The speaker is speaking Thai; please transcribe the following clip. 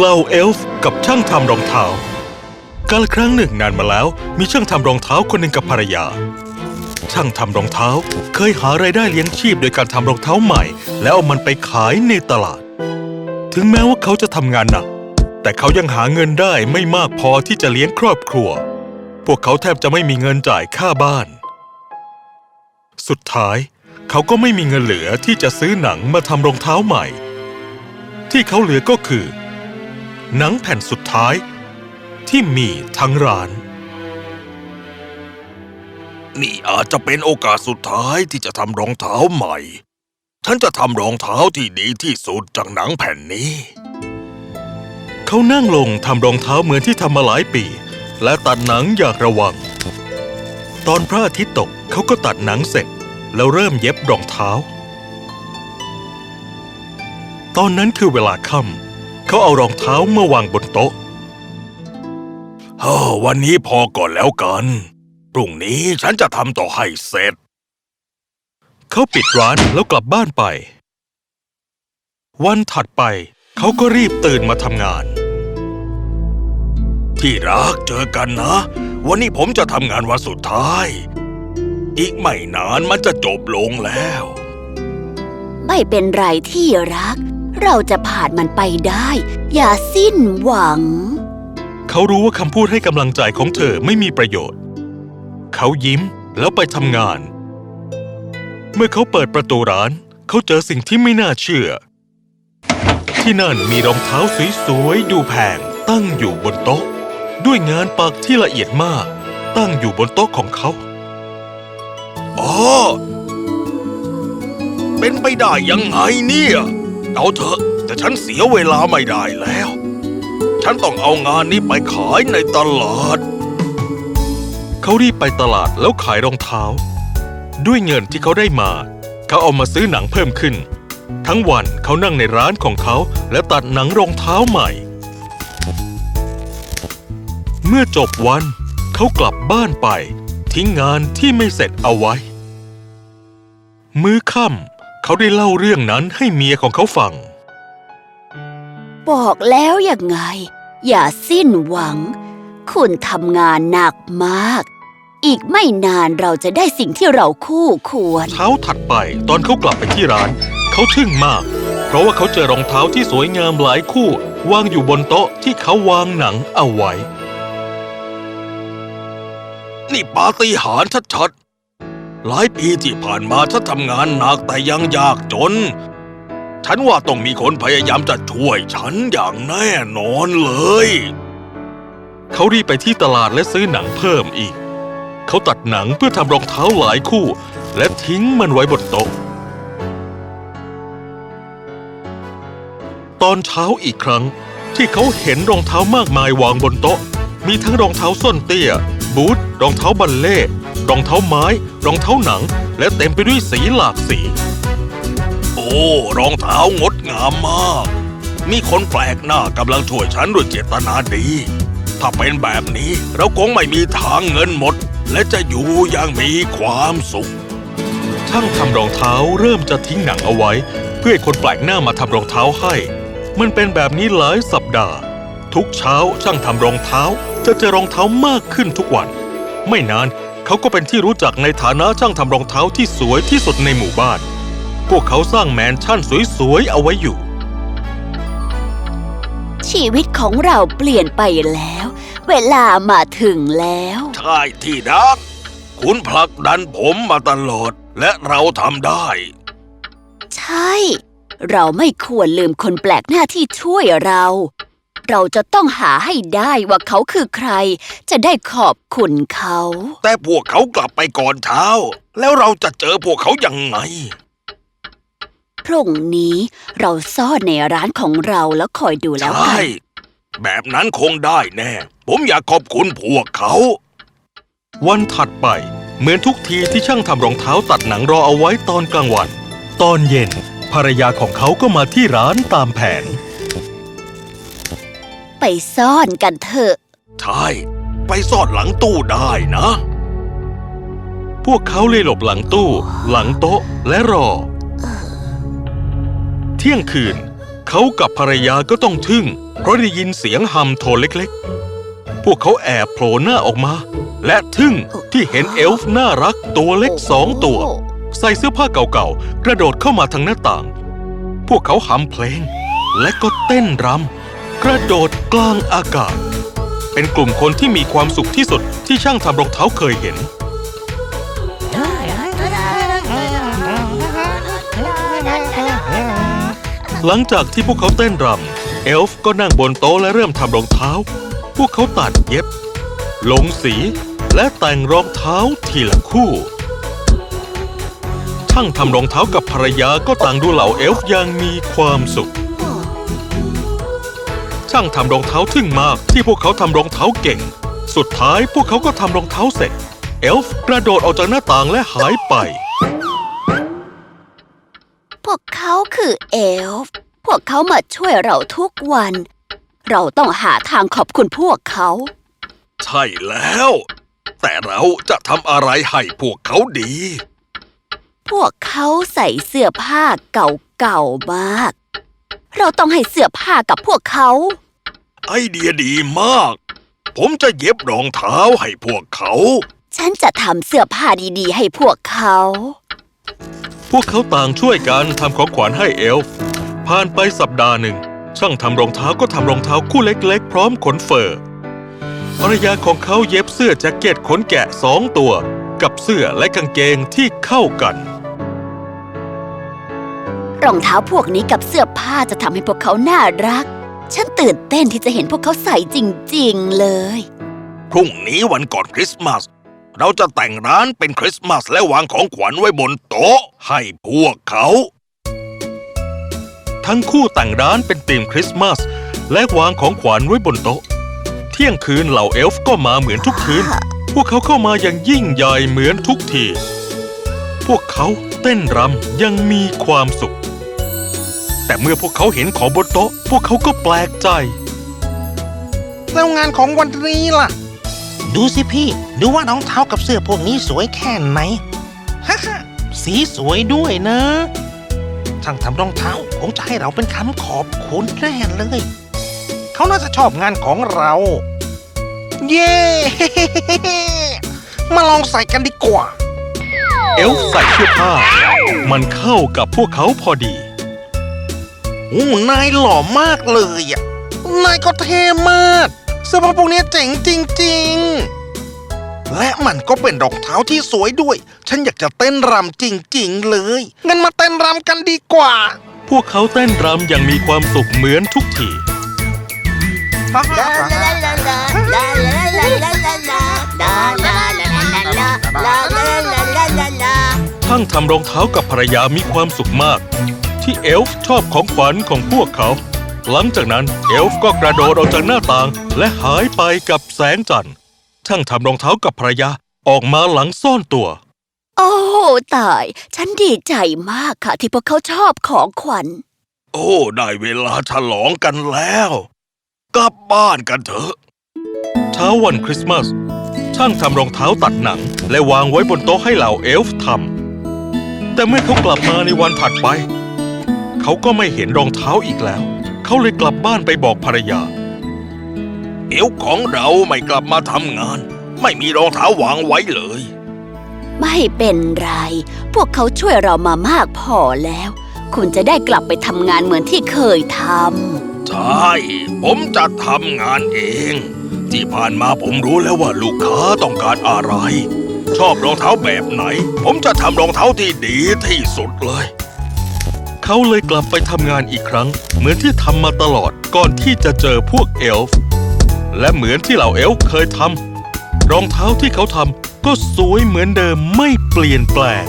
เหล่าเอลฟ์กับช่างทำรองเท้ากาลครั้งหนึ่งนานมาแล้วมีช่างทำรองเท้าคนหนึ่งกับภรรยา ช่างทำรองเท้าเคยหารายได้เลี้ยงชีพโดยการทำรองเท้าใหม่ แล้วเอามันไปขายในตลาด ถึงแม้ว่าเขาจะทำงานหนัก แต่เขายังหาเงินได้ไม่มากพอที่จะเลี้ยงครอบครัว พวกเขาแทบจะไม่มีเงินจ่ายค่าบ้าน สุดท้าย เขาก็ไม่มีเงินเหลือที่จะซื้อหนังมาทำรองเท้าใหม่ ที่เขาเหลือก็คือ หนังแผ่นสุดท้ายที่มีทั้งร้าน นี่อาจจะเป็นโอกาสสุดท้ายที่จะทำรองเท้าใหม่ ฉันจะทำรองเท้าที่ดีที่สุดจากหนังแผ่นนี้ เขานั่งลงทำรองเท้าเหมือนที่ทำมาหลายปี และตัดหนังอย่างระวัง ตอนพระอาทิตย์ตกเขาก็ตัดหนังเสร็จ แล้วเริ่มเย็บรองเท้า ตอนนั้นคือเวลาค่ำ เขาเอารองเท้ามาวางบนโต๊ะเฮ้อวันนี้พอก่อนแล้วกัน พรุ่งนี้ฉันจะทำต่อให้เสร็จ เขาปิดร้านแล้วกลับบ้านไป วันถัดไปเขาก็รีบตื่นมาทำงาน ที่รักเจอกันนะ วันนี้ผมจะทำงานวันสุดท้าย อีกไม่นานมันจะจบลงแล้ว ไม่เป็นไรที่รัก เราจะผ่านมันไปได้ อย่าสิ้นหวัง เขารู้ว่าคำพูดให้กำลังใจของเธอไม่มีประโยชน์ เขายิ้มแล้วไปทำงาน เมื่อเขาเปิดประตูร้าน เขาเจอสิ่งที่ไม่น่าเชื่อ ที่นั่นมีรองเท้าสวยๆดูแพงตั้งอยู่บนโต๊ะ ด้วยงานปักที่ละเอียดมาก ตั้งอยู่บนโต๊ะของเขาอ๋อเป็นไปได้ยังไงเนี่ย เอาเถอะ แต่ฉันเสียเวลาไม่ได้แล้ว ฉันต้องเอางานนี้ไปขายในตลาด เขารีบไปตลาดแล้วขายรองเท้า ด้วยเงินที่เขาได้มา เขาเอามาซื้อหนังเพิ่มขึ้น ทั้งวันเขานั่งในร้านของเขาและตัดหนังรองเท้าใหม่ เมื่อจบวันเขากลับบ้านไป ทิ้งงานที่ไม่เสร็จเอาไว้ มื้อค่ำ เขาได้เล่าเรื่องนั้นให้เมียของเขาฟัง บอกแล้วยังไง อย่าสิ้นหวัง คุณทำงานหนักมาก อีกไม่นานเราจะได้สิ่งที่เราคู่ควร เช้าถัดไปตอนเขากลับไปที่ร้าน เขาทึ่งมาก เพราะว่าเขาเจอรองเท้าที่สวยงามหลายคู่ วางอยู่บนโต๊ะที่เขาวางหนังเอาไว้ นี่ปาฏิหาริย์ชัดๆ หลายปีที่ผ่านมาฉันทำงานหนักแต่ยังยากจน ฉันว่าต้องมีคนพยายามจะช่วยฉันอย่างแน่นอนเลย เขารีบไปที่ตลาดและซื้อหนังเพิ่มอีก เขาตัดหนังเพื่อทำรองเท้าหลายคู่ และทิ้งมันไว้บนโต๊ะ ตอนเช้าอีกครั้งที่เขาเห็นรองเท้ามากมายวางบนโต๊ะ มีทั้งรองเท้าส้นเตี้ย บูทรองเท้าบัลเล่รองเท้าไม้ รองเท้าหนัง และเต็มไปด้วยสีหลากสี โอ้รองเท้างดงามมาก มีคนแปลกหน้ากำลังช่วยฉันด้วยเจตนาดี ถ้าเป็นแบบนี้เราคงไม่มีทางเงินหมด และจะอยู่อย่างมีความสุขช่างทำรองเท้าเริ่มจะทิ้งหนังเอาไว้ เพื่อให้คนแปลกหน้ามาทำรองเท้าให้ มันเป็นแบบนี้หลายสัปดาห์ ทุกเช้าช่างทำรองเท้าจะเจอรองเท้ามากขึ้นทุกวัน ไม่นาน เขาก็เป็นที่รู้จักในฐานะช่างทำรองเท้าที่สวยที่สุดในหมู่บ้าน พวกเขาสร้างแมนชั่นสวยๆเอาไว้อยู่ ชีวิตของเราเปลี่ยนไปแล้ว เวลามาถึงแล้ว ใช่ที่รัก คุณผลักดันผมมาตลอด และเราทำได้ ใช่ เราไม่ควรลืมคนแปลกหน้าที่ช่วยเรา เราจะต้องหาให้ได้ว่าเขาคือใคร จะได้ขอบคุณเขา แต่พวกเขากลับไปก่อนเช้า แล้วเราจะเจอพวกเขายังไงพรุ่งนี้เราซ่อนในร้านของเราแล้วคอยดูแล้วใช่กันแบบนั้นคงได้แน่ ผมอยากขอบคุณพวกเขา วันถัดไป เหมือนทุกทีที่ช่างทำรองเท้าตัดหนังรอเอาไว้ตอนกลางวัน ตอนเย็นภรรยาของเขาก็มาที่ร้านตามแผน ไปซ่อนกันเถอะ ใช่ ไปซ่อนหลังตู้ได้นะ พวกเขาเลยหลบหลังตู้ หลังโต๊ะและรอ เที่ยงคืน เขากับภรรยาก็ต้องทึ่ง เพราะได้ยินเสียงฮัมโทนเล็กๆ พวกเขาแอบโผล่หน้าออกมา และทึ่งที่เห็นเอลฟ์น่ารักตัวเล็กสองตัว ใส่เสื้อผ้าเก่าๆ กระโดดเข้ามาทางหน้าต่าง พวกเขาหำเพลง และก็เต้นรำ กระโดดกลางอากาศ เป็นกลุ่มคนที่มีความสุขที่สุดที่ช่างทำรองเท้าเคยเห็น หลังจากที่พวกเขาเต้นรำเอลฟ์ก็นั่งบนโต๊ะและเริ่มทำรองเท้า พวกเขาตัดเย็บ ลงสีและแต่งรองเท้าทีละคู่ช่างทำรองเท้ากับภรรยาก็ต่างดูเหล่าเอลฟ์อย่างมีความสุข ช่างทำรองเท้าทึ่งมากที่พวกเขาทำรองเท้าเก่ง สุดท้ายพวกเขาก็ทำรองเท้าเสร็จ เอลฟ์กระโดดออกจากหน้าต่างและหายไป พวกเขาคือเอลฟ์พวกเขามาช่วยเราทุกวัน เราต้องหาทางขอบคุณพวกเขา ใช่แล้ว แต่เราจะทำอะไรให้พวกเขาดี พวกเขาใส่เสื้อผ้าเก่าๆมาก เราต้องให้เสื้อผ้ากับพวกเขา ไอเดียดีมาก ผมจะเย็บรองเท้าให้พวกเขา ฉันจะทำเสื้อผ้าดีๆ ให้พวกเขา พวกเขาต่างช่วยกันทำของขวัญให้เอลฟ์ผ่านไปสัปดาห์หนึ่ง ช่างทำรองเท้าก็ทำรองเท้าคู่เล็ก ๆ พร้อมขนเฟอร์ภรรยาของเขาเย็บเสื้อแจ็คเก็ตขนแกะสองตัว กับเสื้อและกางเกงที่เข้ากัน รองเท้าพวกนี้กับเสื้อผ้าจะทำให้พวกเขาน่ารัก ฉันตื่นเต้นที่จะเห็นพวกเขาใส่จริงๆเลย พรุ่งนี้วันก่อนคริสต์มาส เราจะแต่งร้านเป็นคริสต์มาสและวางของขวัญไว้บนโต๊ะให้พวกเขา ทั้งคู่แต่งร้านเป็นธีมคริสต์มาสและวางของขวัญไว้บนโต๊ะ เที่ยงคืนเหล่าเอลฟ์ก็มาเหมือนทุกคืน พวกเขาเข้ามาอย่างยิ่งใหญ่เหมือนทุกที พวกเขาเต้นรำยังมีความสุข แต่เมื่อพวกเขาเห็นของบนโต๊ะ พวกเขาก็แปลกใจ แล้วงานของวันนี้ล่ะ ดูสิพี่ ดูว่ารองเท้ากับเสื้อพวกนี้สวยแค่ไหน ฮ่าฮ่าสีสวยด้วยนะช่างทำรองเท้าคงจะให้เราเป็นคำขอบคุณแน่เลย เขาน่าจะชอบงานของเรา เย้ มาลองใส่กันดีกว่า เอลฟ์ใส่เสื้อผ้า มันเข้ากับพวกเขาพอดี โอ้นายหล่อมากเลยอะ นายก็เท่มากเสื้อผ้าพวกนี้เจ๋งจริง ๆ และมันก็เป็นรองเท้าที่สวยด้วย ฉันอยากจะเต้นรำจริง ๆ เลย งั้นมาเต้นรำกันดีกว่า พวกเขาเต้นรำอย่างมีความสุขเหมือนทุกทีช่างทำรองเท้ากับภรรยามีความสุขมาก ที่เอลฟ์ชอบของขวัญของพวกเขา หลังจากนั้นเอลฟ์ก็กระโดดออกจากหน้าต่าง และหายไปกับแสงจันทร์ช่างทำรองเท้ากับภรรยาออกมาหลังซ่อนตัว โอ้ตาย ฉันดีใจมากค่ะที่พวกเขาชอบของขวัญ โอ้ ได้เวลาฉลองกันแล้ว กลับบ้านกันเถอะเช้าวันคริสต์มาสช่างทำรองเท้าตัดหนัง และวางไว้บนโต๊ะให้เหล่าเอลฟ์ทำแต่เมื่อเขากลับมาในวันถัดไป เขาก็ไม่เห็นรองเท้าอีกแล้ว เขาเลยกลับบ้านไปบอกภรรยา เอวของเราไม่กลับมาทำงาน ไม่มีรองเท้าวางไว้เลย ไม่เป็นไร พวกเขาช่วยเรามามากพอแล้ว คุณจะได้กลับไปทำงานเหมือนที่เคยทใช่ ผมจะทำงานเอง ที่ผ่านมาผมรู้แล้วว่าลูกค้าต้องการอะไร ชอบรองเท้าแบบไหน ผมจะทำรองเท้าที่ดีที่สุดเลย เขาเลยกลับไปทำงานอีกครั้ง เหมือนที่ทำมาตลอดก่อนที่จะเจอพวกเอลฟ์และเหมือนที่เหล่าเอลฟ์เคยทำรองเท้าที่เขาทำก็สวยเหมือนเดิมไม่เปลี่ยนแปลง